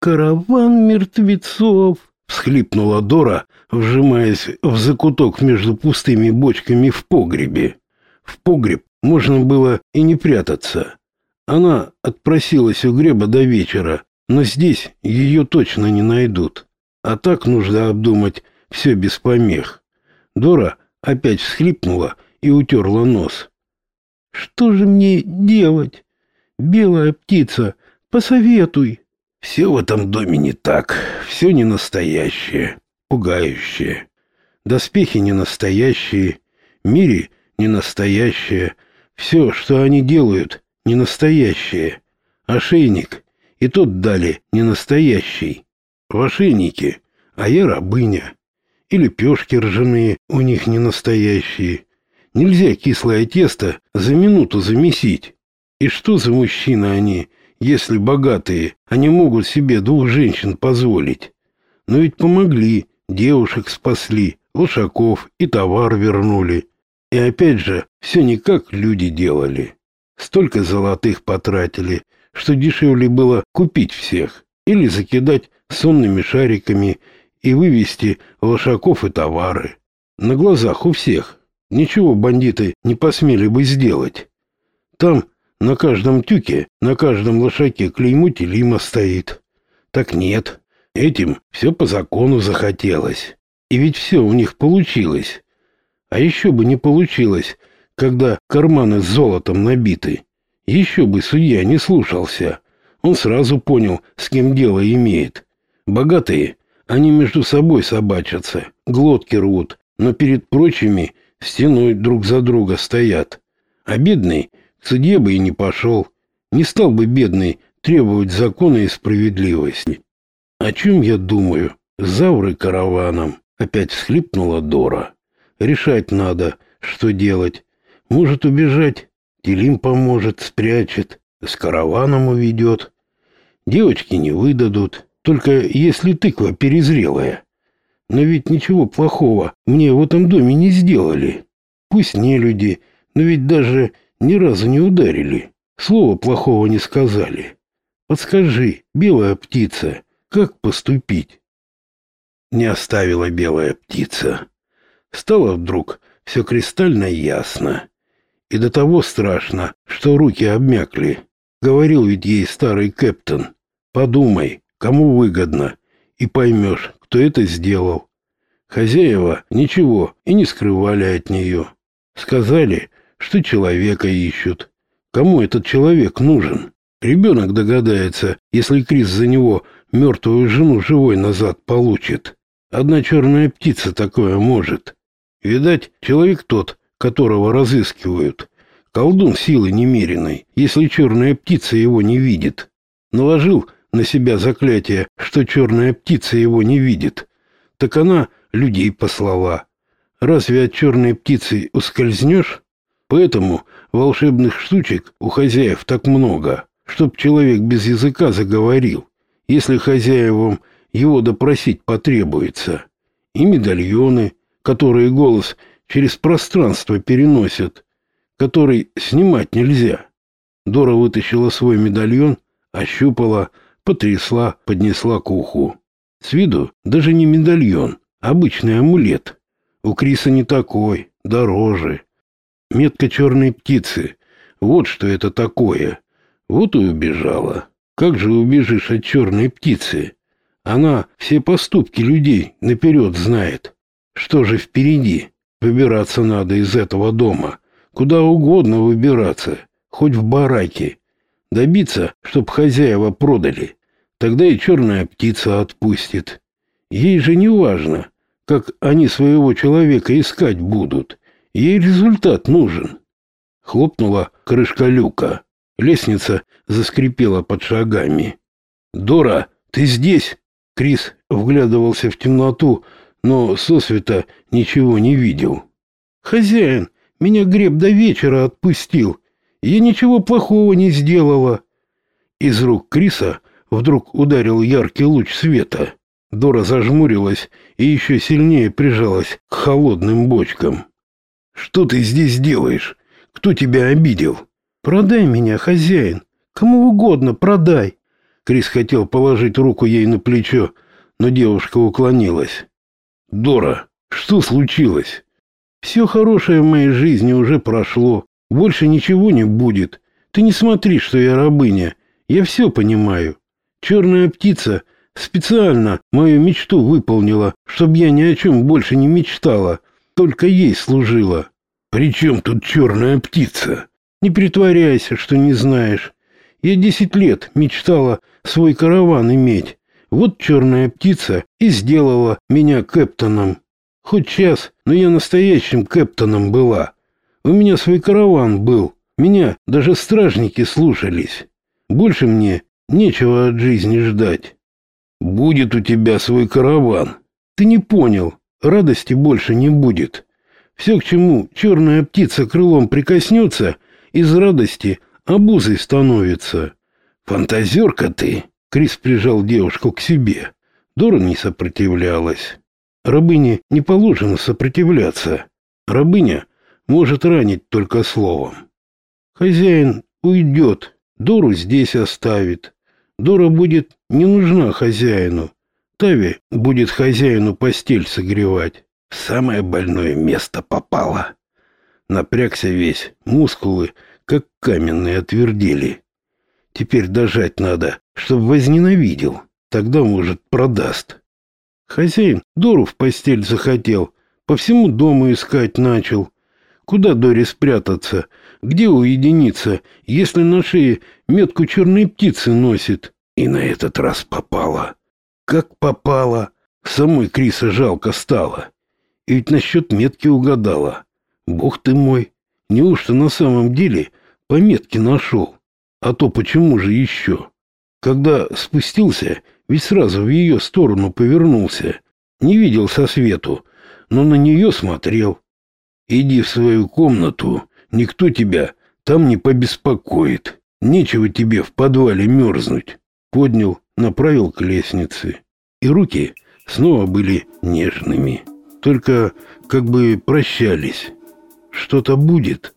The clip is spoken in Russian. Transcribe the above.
«Караван мертвецов!» — всхлипнула Дора, вжимаясь в закуток между пустыми бочками в погребе. В погреб можно было и не прятаться. Она отпросилась у греба до вечера, но здесь ее точно не найдут. А так нужно обдумать все без помех. Дора опять всхлипнула и утерла нос. «Что же мне делать? Белая птица, посоветуй!» «Все в этом доме не так, все не настоящее, пугающее. Доспехи не настоящие, мире не настоящее, все, что они делают, не настоящее. Ошейник и тот дали не настоящий. В ошейнике, а я рабыня. И лепешки ржаные у них не настоящие. Нельзя кислое тесто за минуту замесить. И что за мужчины они, если богатые, они могут себе двух женщин позволить? Но ведь помогли, девушек спасли, лошаков и товар вернули. И опять же, все не как люди делали. Столько золотых потратили, что дешевле было купить всех или закидать сонными шариками и вывести лошаков и товары. На глазах у всех. Ничего бандиты не посмели бы сделать. Там на каждом тюке, на каждом лошаке клеймо Телима стоит. Так нет, этим все по закону захотелось. И ведь все у них получилось. А еще бы не получилось, когда карманы с золотом набиты. Еще бы судья не слушался. Он сразу понял, с кем дело имеет. Богатые, они между собой собачатся, глотки рвут, но перед прочими стеной друг за друга стоят. А бедный к судье бы и не пошел. Не стал бы бедный требовать закона и справедливости. О чем я думаю? Завры караваном. Опять всхлипнула Дора. Решать надо, что делать. Может убежать, Телим поможет, спрячет, с караваном уведет. Девочки не выдадут, только если тыква перезрелая. Но ведь ничего плохого мне в этом доме не сделали. Пусть не люди, но ведь даже ни разу не ударили. Слова плохого не сказали. Подскажи, белая птица, как поступить? Не оставила белая птица. Стало вдруг все кристально ясно. И до того страшно, что руки обмякли. Говорил ведь ей старый кэптон. Подумай, кому выгодно, и поймешь, кто это сделал. Хозяева ничего и не скрывали от нее. Сказали, что человека ищут. Кому этот человек нужен? Ребенок догадается, если Крис за него мертвую жену живой назад получит. Одна черная птица такое может. Видать, человек тот, которого разыскивают. Колдун силы немеренной, если черная птица его не видит. Наложил на себя заклятие, что черная птица его не видит. Так она людей послала. Разве от черной птицы ускользнешь? Поэтому волшебных штучек у хозяев так много, чтоб человек без языка заговорил, если хозяевам его допросить потребуется. И медальоны, которые голос через пространство переносят, который снимать нельзя. Дора вытащила свой медальон, ощупала, потрясла, поднесла к уху. С виду даже не медальон, обычный амулет. У Криса не такой, дороже. Метка черной птицы. Вот что это такое. Вот и убежала. Как же убежишь от черной птицы? Она все поступки людей наперед знает. Что же впереди? Выбираться надо из этого дома. Куда угодно выбираться, хоть в бараке. Добиться, чтоб хозяева продали. Тогда и черная птица отпустит. Ей же не важно, как они своего человека искать будут. Ей результат нужен. Хлопнула крышка люка. Лестница заскрипела под шагами. «Дора, ты здесь?» Крис вглядывался в темноту, но сосвета ничего не видел. «Хозяин, меня греб до вечера отпустил. Я ничего плохого не сделала». Из рук Криса вдруг ударил яркий луч света. Дора зажмурилась и еще сильнее прижалась к холодным бочкам. «Что ты здесь делаешь? Кто тебя обидел?» «Продай меня, хозяин. Кому угодно продай. Крис хотел положить руку ей на плечо, но девушка уклонилась. «Дора, что случилось?» «Все хорошее в моей жизни уже прошло. Больше ничего не будет. Ты не смотри, что я рабыня. Я все понимаю. Черная птица специально мою мечту выполнила, чтобы я ни о чем больше не мечтала, только ей служила. При чем тут черная птица? Не притворяйся, что не знаешь. Я десять лет мечтала свой караван иметь. Вот черная птица и сделала меня кэптоном. Хоть час, но я настоящим кэптоном была. У меня свой караван был. Меня даже стражники слушались. Больше мне нечего от жизни ждать. Будет у тебя свой караван. Ты не понял. Радости больше не будет. Все, к чему черная птица крылом прикоснется, из радости обузой становится. Фантазерка ты. Крис прижал девушку к себе. Дора не сопротивлялась. Рабыне не положено сопротивляться. Рабыня может ранить только словом. Хозяин уйдет, Дору здесь оставит. Дора будет не нужна хозяину. Тави будет хозяину постель согревать. В самое больное место попала. Напрягся весь, мускулы, как каменные, отвердели. Теперь дожать надо, чтоб возненавидел. Тогда, может, продаст. Хозяин Дору в постель захотел, по всему дому искать начал. Куда Доре спрятаться? Где уединиться, если на шее метку черной птицы носит? И на этот раз попала. Как попала? Самой Криса жалко стало. И ведь насчет метки угадала. Бог ты мой, неужто на самом деле по метке нашел? А то почему же еще? Когда спустился, ведь сразу в ее сторону повернулся. Не видел со свету, но на нее смотрел. Иди в свою комнату, никто тебя там не побеспокоит. Нечего тебе в подвале мерзнуть. Поднял, направил к лестнице. И руки снова были нежными. Только как бы прощались. Что-то будет.